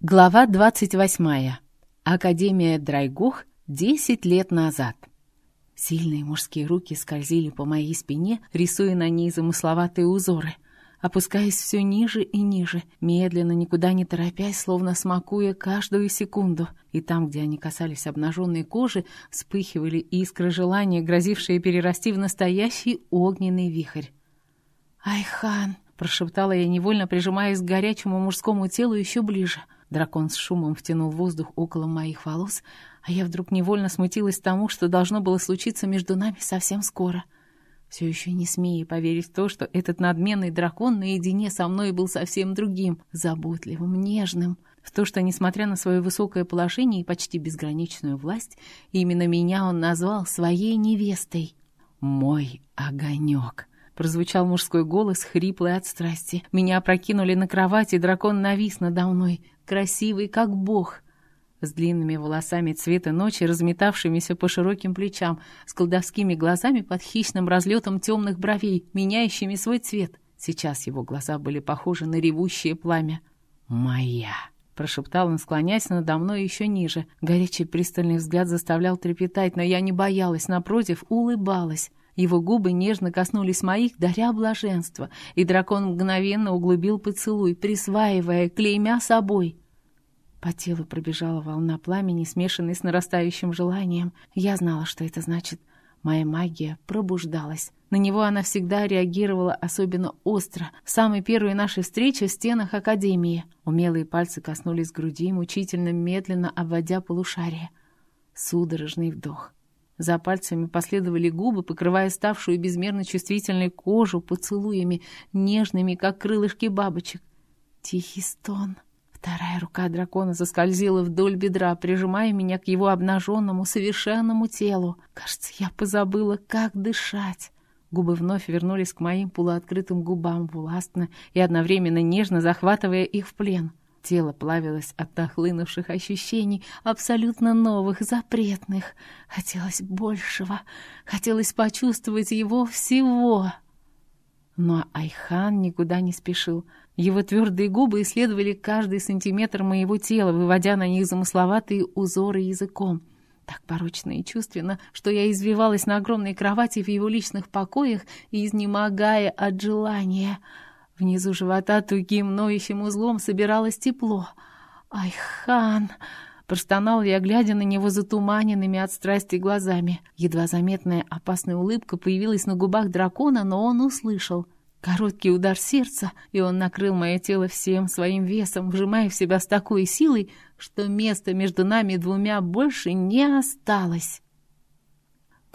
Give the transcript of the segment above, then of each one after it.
Глава 28. Академия Драйгух 10 лет назад. Сильные мужские руки скользили по моей спине, рисуя на ней замысловатые узоры. Опускаясь все ниже и ниже, медленно, никуда не торопясь, словно смакуя каждую секунду. И там, где они касались обнаженной кожи, вспыхивали искры желания, грозившие перерасти в настоящий огненный вихрь. «Айхан!» — прошептала я, невольно прижимаясь к горячему мужскому телу еще ближе — Дракон с шумом втянул воздух около моих волос, а я вдруг невольно смутилась тому, что должно было случиться между нами совсем скоро. Все еще не смея поверить в то, что этот надменный дракон наедине со мной был совсем другим, заботливым, нежным. В то, что, несмотря на свое высокое положение и почти безграничную власть, именно меня он назвал своей невестой. «Мой огонек». Прозвучал мужской голос, хриплый от страсти. Меня опрокинули на кровать, и дракон навис надо мной, красивый, как бог, с длинными волосами цвета ночи, разметавшимися по широким плечам, с колдовскими глазами под хищным разлетом темных бровей, меняющими свой цвет. Сейчас его глаза были похожи на ревущее пламя. «Моя!» — прошептал он, склоняясь надо мной еще ниже. Горячий пристальный взгляд заставлял трепетать, но я не боялась, напротив, улыбалась. Его губы нежно коснулись моих, даря блаженство, и дракон мгновенно углубил поцелуй, присваивая, клеймя собой. По телу пробежала волна пламени, смешанной с нарастающим желанием. Я знала, что это значит. Моя магия пробуждалась. На него она всегда реагировала особенно остро. В самой первой нашей встрече в стенах Академии. Умелые пальцы коснулись груди, мучительно медленно обводя полушарие. Судорожный вдох. За пальцами последовали губы, покрывая ставшую безмерно чувствительной кожу поцелуями, нежными, как крылышки бабочек. Тихий стон. Вторая рука дракона заскользила вдоль бедра, прижимая меня к его обнаженному, совершенному телу. Кажется, я позабыла, как дышать. Губы вновь вернулись к моим полуоткрытым губам, властно и одновременно нежно захватывая их в плен. Тело плавилось от нахлынувших ощущений, абсолютно новых, запретных. Хотелось большего, хотелось почувствовать его всего. Но Айхан никуда не спешил. Его твердые губы исследовали каждый сантиметр моего тела, выводя на них замысловатые узоры языком. Так порочно и чувственно, что я извивалась на огромной кровати в его личных покоях, изнемогая от желания — Внизу живота тугим ноющим узлом собиралось тепло. «Ай, хан!» Простонал я, глядя на него затуманенными от страсти глазами. Едва заметная опасная улыбка появилась на губах дракона, но он услышал. Короткий удар сердца, и он накрыл мое тело всем своим весом, вжимая в себя с такой силой, что места между нами двумя больше не осталось.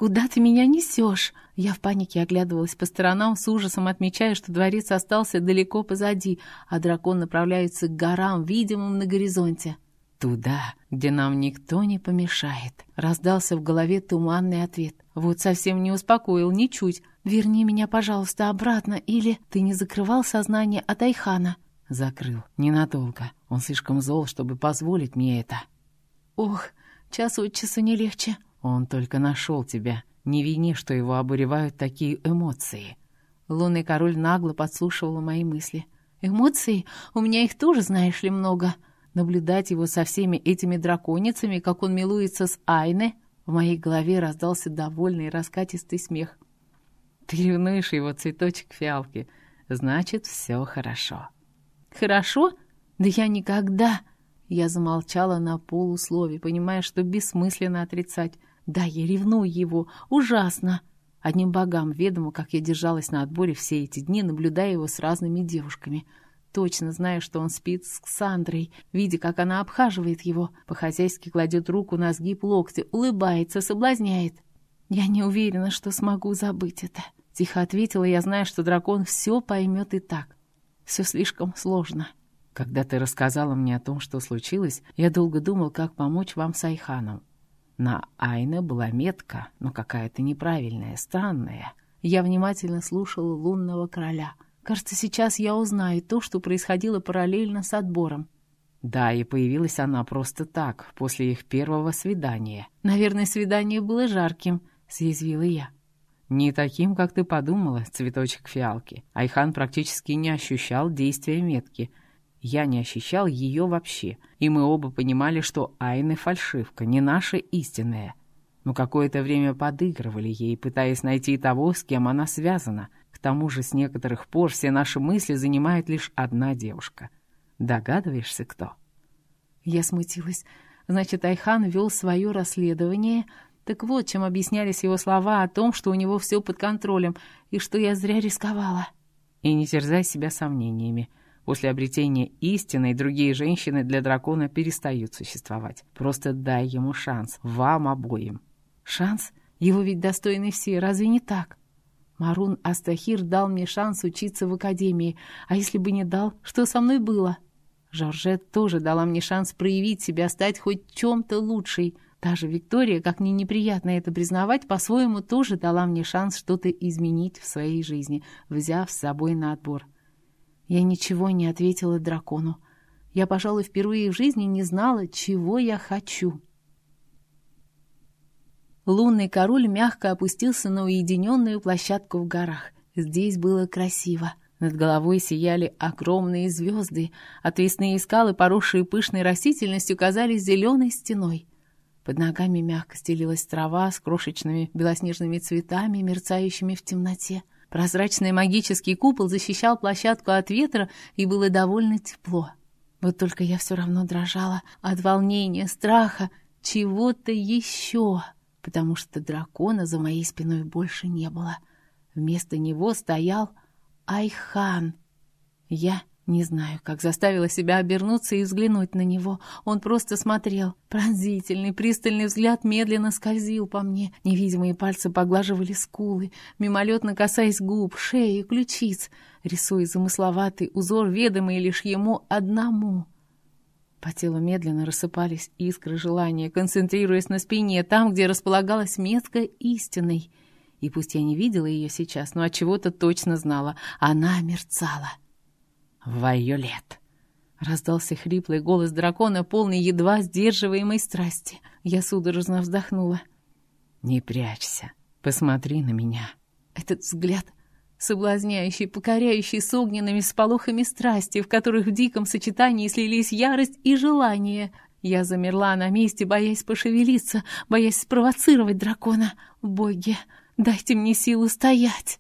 «Куда ты меня несешь?» Я в панике оглядывалась по сторонам, с ужасом отмечая, что дворец остался далеко позади, а дракон направляется к горам, видимым на горизонте. «Туда, где нам никто не помешает», — раздался в голове туманный ответ. Вот совсем не успокоил, ничуть. «Верни меня, пожалуйста, обратно, или ты не закрывал сознание от Айхана?» «Закрыл. Ненадолго. Он слишком зол, чтобы позволить мне это». «Ох, час от часу не легче». Он только нашел тебя. Не вини, что его обуревают такие эмоции. Лунный король нагло подслушивал мои мысли. Эмоции? У меня их тоже, знаешь ли, много. Наблюдать его со всеми этими драконицами, как он милуется с Айне, в моей голове раздался довольный раскатистый смех. Ты ревнуешь его, цветочек фиалки. Значит, все хорошо. Хорошо? Да я никогда... Я замолчала на полуслове, понимая, что бессмысленно отрицать. Да, я ревную его. Ужасно. Одним богам ведомо, как я держалась на отборе все эти дни, наблюдая его с разными девушками. Точно зная, что он спит с Ксандрой, видя, как она обхаживает его, по-хозяйски кладет руку на сгиб локтя, улыбается, соблазняет. «Я не уверена, что смогу забыть это», — тихо ответила я, зная, что дракон все поймет и так. Все слишком сложно. Когда ты рассказала мне о том, что случилось, я долго думал, как помочь вам с Айханом. На Айне была метка, но какая-то неправильная, странная. Я внимательно слушала лунного короля. Кажется, сейчас я узнаю то, что происходило параллельно с отбором. Да, и появилась она просто так, после их первого свидания. Наверное, свидание было жарким, съязвила я. Не таким, как ты подумала, цветочек фиалки. Айхан практически не ощущал действия метки — Я не ощущал ее вообще, и мы оба понимали, что Айны фальшивка, не наша истинная. Но какое-то время подыгрывали ей, пытаясь найти того, с кем она связана. К тому же с некоторых пор все наши мысли занимает лишь одна девушка. Догадываешься, кто? Я смутилась. Значит, Айхан вел свое расследование. Так вот, чем объяснялись его слова о том, что у него все под контролем, и что я зря рисковала. И не терзай себя сомнениями. После обретения истины другие женщины для дракона перестают существовать. Просто дай ему шанс, вам обоим. Шанс? Его ведь достойны все, разве не так? Марун Астахир дал мне шанс учиться в академии, а если бы не дал, что со мной было? Жоржет тоже дала мне шанс проявить себя, стать хоть чем-то лучшей. Даже Виктория, как мне неприятно это признавать, по-своему тоже дала мне шанс что-то изменить в своей жизни, взяв с собой на отбор. Я ничего не ответила дракону. Я, пожалуй, впервые в жизни не знала, чего я хочу. Лунный король мягко опустился на уединенную площадку в горах. Здесь было красиво. Над головой сияли огромные звезды. Отвесные скалы, поросшие пышной растительностью, казались зеленой стеной. Под ногами мягко стелилась трава с крошечными белоснежными цветами, мерцающими в темноте. Прозрачный магический купол защищал площадку от ветра, и было довольно тепло. Вот только я все равно дрожала от волнения, страха, чего-то еще, потому что дракона за моей спиной больше не было. Вместо него стоял Айхан. Я не знаю, как заставила себя обернуться и взглянуть на него. Он просто смотрел. Пронзительный, пристальный взгляд медленно скользил по мне. Невидимые пальцы поглаживали скулы, мимолетно касаясь губ, шеи и ключиц, рисуя замысловатый узор, ведомый лишь ему одному. По телу медленно рассыпались искры желания, концентрируясь на спине, там, где располагалась метка истинной. И пусть я не видела ее сейчас, но от чего то точно знала, она мерцала. — «Вайолет!» Раздался хриплый голос дракона, полный едва сдерживаемой страсти. Я судорожно вздохнула. «Не прячься, посмотри на меня». Этот взгляд, соблазняющий, покоряющий с огненными сполохами страсти, в которых в диком сочетании слились ярость и желание. Я замерла на месте, боясь пошевелиться, боясь спровоцировать дракона. «Боги, дайте мне силу стоять!»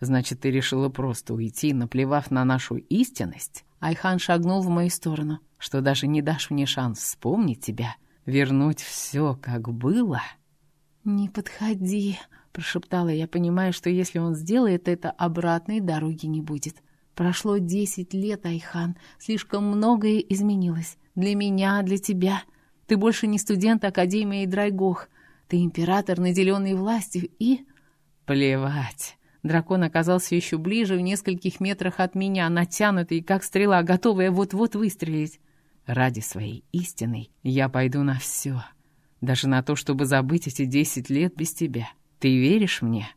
Значит, ты решила просто уйти, наплевав на нашу истинность? Айхан шагнул в мою сторону. Что даже не дашь мне шанс вспомнить тебя, вернуть все, как было? Не подходи, прошептала я, понимая, что если он сделает это, обратной дороги не будет. Прошло десять лет, Айхан, слишком многое изменилось. Для меня, для тебя. Ты больше не студент Академии Драйгох. Ты император, наделенный властью, и... Плевать. Дракон оказался еще ближе, в нескольких метрах от меня, натянутый, как стрела, готовая вот-вот выстрелить. Ради своей истины я пойду на все. Даже на то, чтобы забыть эти десять лет без тебя. Ты веришь мне?»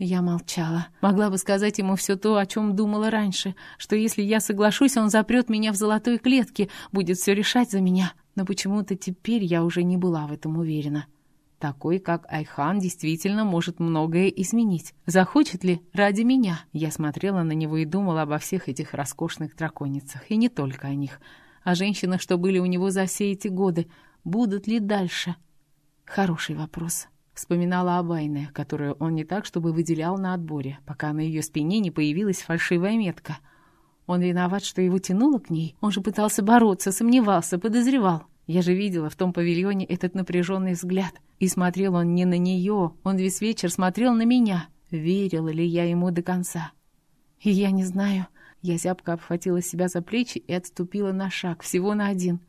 Я молчала. Могла бы сказать ему все то, о чем думала раньше, что если я соглашусь, он запрет меня в золотой клетке, будет все решать за меня. Но почему-то теперь я уже не была в этом уверена. Такой, как Айхан, действительно может многое изменить. Захочет ли ради меня? Я смотрела на него и думала обо всех этих роскошных драконицах, и не только о них. О женщинах, что были у него за все эти годы. Будут ли дальше? Хороший вопрос. Вспоминала об Айне, которую он не так, чтобы выделял на отборе, пока на ее спине не появилась фальшивая метка. Он виноват, что его тянуло к ней? Он же пытался бороться, сомневался, подозревал. Я же видела в том павильоне этот напряженный взгляд. И смотрел он не на нее, он весь вечер смотрел на меня. Верила ли я ему до конца? И я не знаю. Я зябко обхватила себя за плечи и отступила на шаг, всего на один.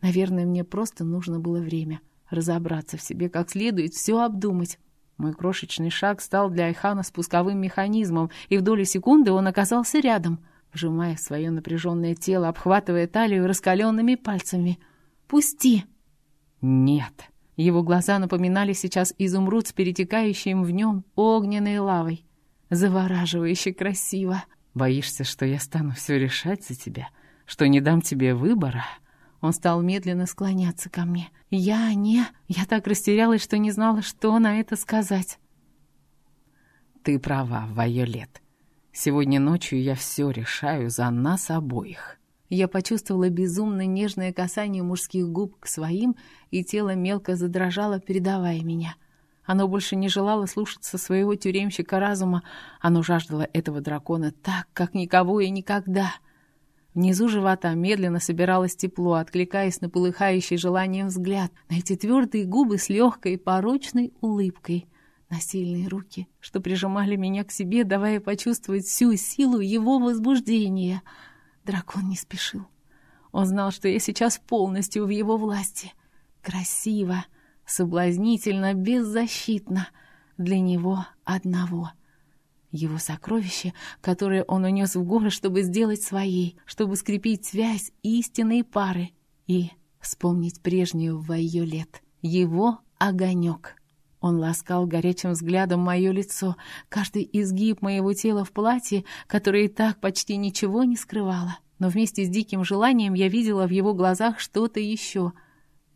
Наверное, мне просто нужно было время разобраться в себе как следует, все обдумать. Мой крошечный шаг стал для Айхана спусковым механизмом, и в долю секунды он оказался рядом, вжимая свое напряженное тело, обхватывая талию раскаленными пальцами — «Пусти!» «Нет!» Его глаза напоминали сейчас изумруд с перетекающим в нем огненной лавой. Завораживающе красиво. «Боишься, что я стану все решать за тебя? Что не дам тебе выбора?» Он стал медленно склоняться ко мне. «Я не...» Я так растерялась, что не знала, что на это сказать. «Ты права, Вайолет. Сегодня ночью я все решаю за нас обоих». Я почувствовала безумно нежное касание мужских губ к своим, и тело мелко задрожало, передавая меня. Оно больше не желало слушаться своего тюремщика разума, оно жаждало этого дракона так, как никого и никогда. Внизу живота медленно собиралось тепло, откликаясь на полыхающий желанием взгляд, на эти твердые губы с легкой порочной улыбкой, на сильные руки, что прижимали меня к себе, давая почувствовать всю силу его возбуждения. Дракон не спешил. Он знал, что я сейчас полностью в его власти. Красиво, соблазнительно, беззащитно. Для него одного. Его сокровище, которое он унес в горы, чтобы сделать своей, чтобы скрепить связь истинной пары и вспомнить прежнюю Вайолет. Его огонек. Он ласкал горячим взглядом мое лицо, каждый изгиб моего тела в платье, которое и так почти ничего не скрывало. Но вместе с диким желанием я видела в его глазах что-то еще.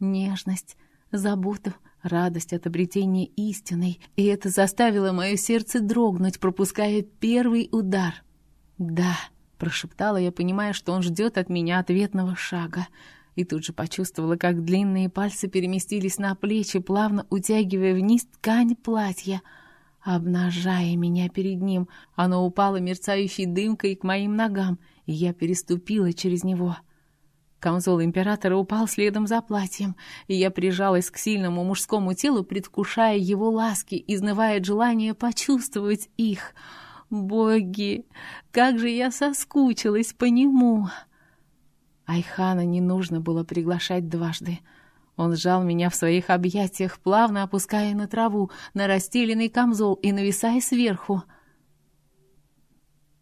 Нежность, заботу, радость от обретения истины, и это заставило мое сердце дрогнуть, пропуская первый удар. «Да», — прошептала я, понимая, что он ждет от меня ответного шага, и тут же почувствовала, как длинные пальцы переместились на плечи, плавно утягивая вниз ткань платья, обнажая меня перед ним. Оно упало мерцающей дымкой к моим ногам, и я переступила через него. Камзол императора упал следом за платьем, и я прижалась к сильному мужскому телу, предвкушая его ласки, изнывая от желания почувствовать их. Боги, как же я соскучилась по нему! Айхана не нужно было приглашать дважды. Он сжал меня в своих объятиях, плавно опуская на траву, на расстеленный камзол и нависая сверху.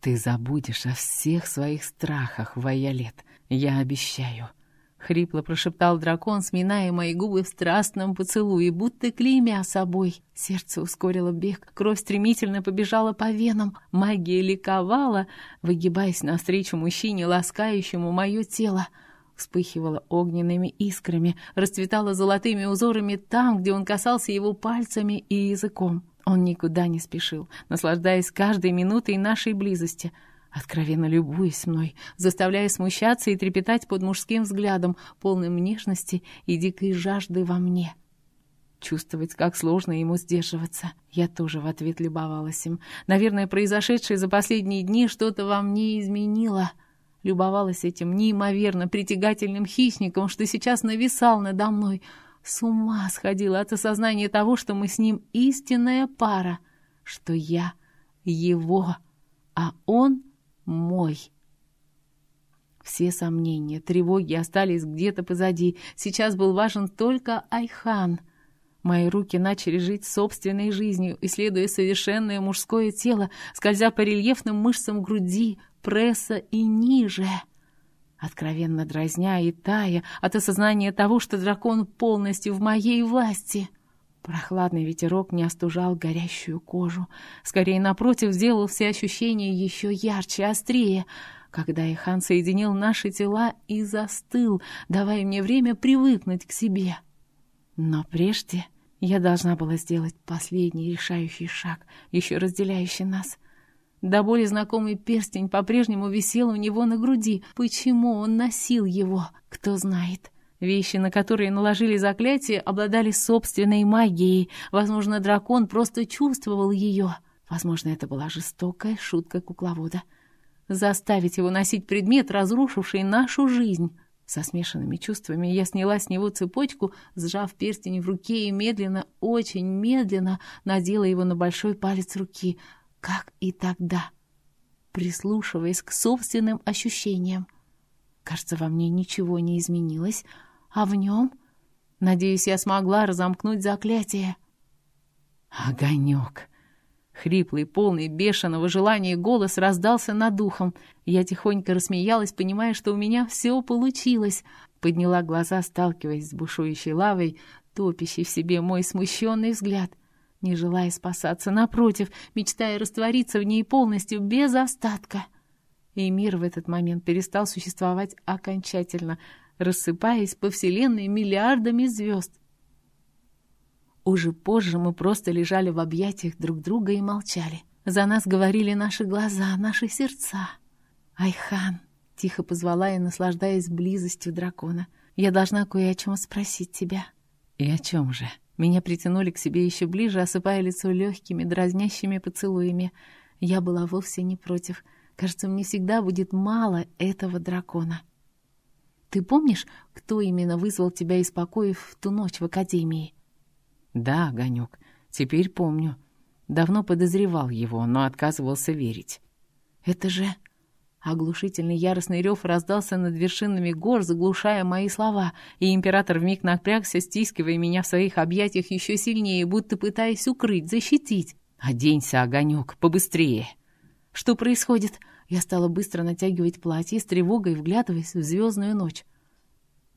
«Ты забудешь о всех своих страхах, Вайолет», «Я обещаю», — хрипло прошептал дракон, сминая мои губы в страстном поцелуе, будто клеймя собой. Сердце ускорило бег, кровь стремительно побежала по венам, магия ликовала, выгибаясь навстречу мужчине, ласкающему мое тело. Вспыхивала огненными искрами, расцветала золотыми узорами там, где он касался его пальцами и языком. Он никуда не спешил, наслаждаясь каждой минутой нашей близости — откровенно любуясь мной, заставляя смущаться и трепетать под мужским взглядом, полным нежности и дикой жажды во мне. Чувствовать, как сложно ему сдерживаться. Я тоже в ответ любовалась им. Наверное, произошедшее за последние дни что-то во мне изменило. Любовалась этим неимоверно притягательным хищником, что сейчас нависал надо мной. С ума сходила от осознания того, что мы с ним истинная пара, что я его, а он — мой. Все сомнения, тревоги остались где-то позади. Сейчас был важен только Айхан. Мои руки начали жить собственной жизнью, исследуя совершенное мужское тело, скользя по рельефным мышцам груди, пресса и ниже. Откровенно дразня и тая от осознания того, что дракон полностью в моей власти — Прохладный ветерок не остужал горящую кожу. Скорее, напротив, сделал все ощущения еще ярче, острее, когда Ихан соединил наши тела и застыл, давая мне время привыкнуть к себе. Но прежде я должна была сделать последний решающий шаг, еще разделяющий нас. До боли знакомый перстень по-прежнему висел у него на груди. Почему он носил его, кто знает. Вещи, на которые наложили заклятие, обладали собственной магией. Возможно, дракон просто чувствовал ее. Возможно, это была жестокая шутка кукловода. Заставить его носить предмет, разрушивший нашу жизнь. Со смешанными чувствами я сняла с него цепочку, сжав перстень в руке и медленно, очень медленно надела его на большой палец руки, как и тогда, прислушиваясь к собственным ощущениям. Кажется, во мне ничего не изменилось, а в нем... Надеюсь, я смогла разомкнуть заклятие. Огонек. Хриплый, полный бешеного желания голос раздался над ухом. Я тихонько рассмеялась, понимая, что у меня все получилось. Подняла глаза, сталкиваясь с бушующей лавой, топящей в себе мой смущенный взгляд. Не желая спасаться, напротив, мечтая раствориться в ней полностью, без остатка. И мир в этот момент перестал существовать окончательно — рассыпаясь по вселенной миллиардами звезд. Уже позже мы просто лежали в объятиях друг друга и молчали. За нас говорили наши глаза, наши сердца. Айхан, — тихо позвала я, наслаждаясь близостью дракона. «Я должна кое о чем спросить тебя». «И о чем же?» Меня притянули к себе еще ближе, осыпая лицо легкими, дразнящими поцелуями. Я была вовсе не против. Кажется, мне всегда будет мало этого дракона. «Ты помнишь, кто именно вызвал тебя из покоев в ту ночь в Академии?» «Да, Огонек, теперь помню. Давно подозревал его, но отказывался верить». «Это же...» Оглушительный яростный рев раздался над вершинами гор, заглушая мои слова, и император вмиг напрягся, стискивая меня в своих объятиях еще сильнее, будто пытаясь укрыть, защитить. «Оденься, огонек, побыстрее!» «Что происходит?» Я стала быстро натягивать платье, с тревогой вглядываясь в звездную ночь.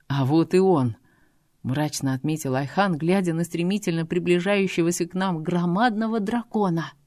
«А вот и он!» — мрачно отметил Айхан, глядя на стремительно приближающегося к нам громадного дракона —